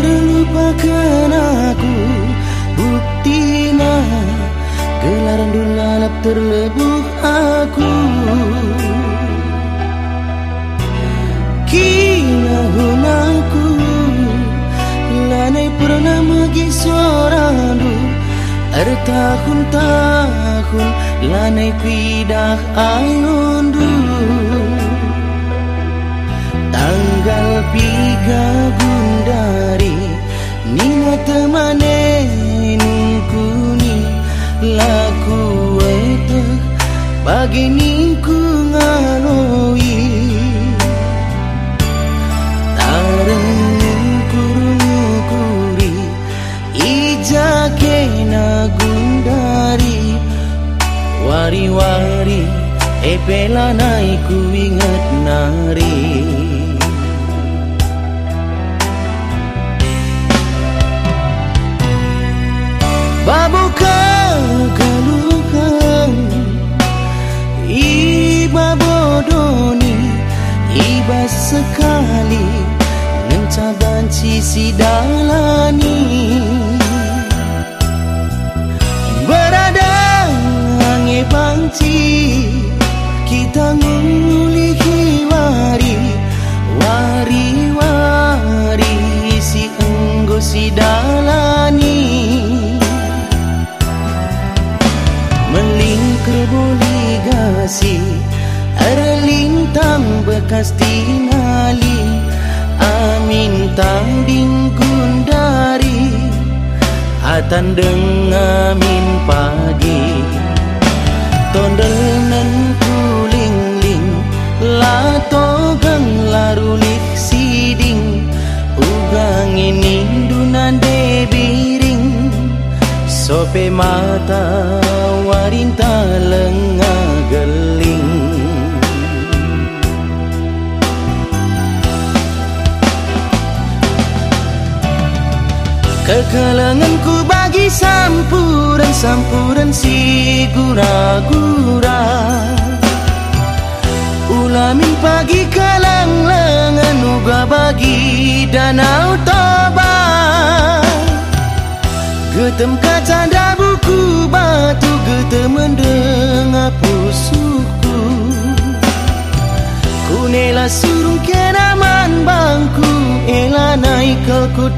lupakan aku. Buktina Gelaran dulalap terlebuh aku. Kina aku Lanai pernah magi sorandu Ertahun-tahun Lanai pidah ayundu Pagi ningku ngaloi Tareng kurung kuri Ijake nagundari Wari-wari Epelanai ku ingat nari sekali Ngencaban sisi dalani Berada Ange bangci Kita ngulihi wari Wari-wari Si enggo si dalani Melingkar boligasi Erlintang bekas tinali Amin tanding gundari Atan dengamin pagi. Tondel nan kulingling Lato gang larulik siding. Ugang ini dunan debiring Sope mata warinta Kekalanganku bagi sampuran-sampuran si gura-gura. Ulamin pagi kalang lengan uga bagi danau toba. Getem kaca buku batu getem mendengar pusuku. Kunela surung kenaman bangku Ela naik ku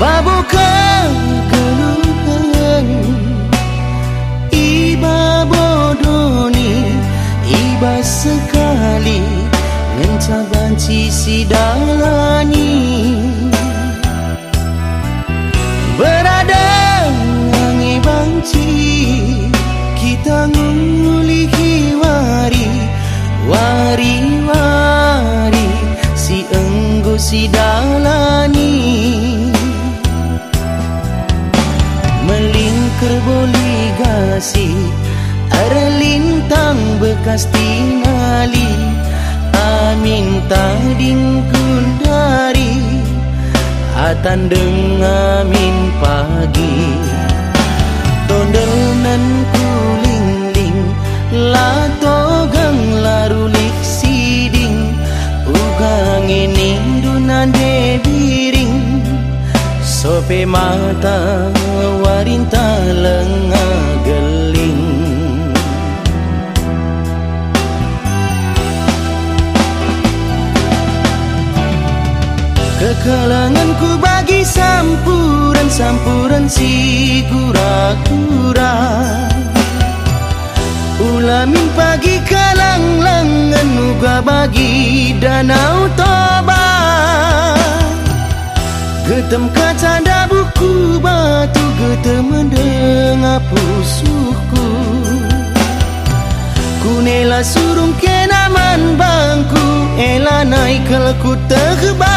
Babuka geluhan Iba bodoni Iba sekali. Ngencaban si dalani. Berada ngangi bangci Kita ngulihi wari Wari-wari Si enggo si boligasi Erlintang bekas tingali Amin tading kundari Atan dengamin pagi. Tondel nan kulingling Lato gang larulik siding. Ugang ini dunan debiring. Sope mata warinta sekelanganku bagi sampuran sampuran si kura-kura. Ulamin pagi kalang langan nuga bagi danau toba. Getem kaca dabuku batu getem mendengar pusuku kunela surung kenaman bangku ela naik kalau ku terbang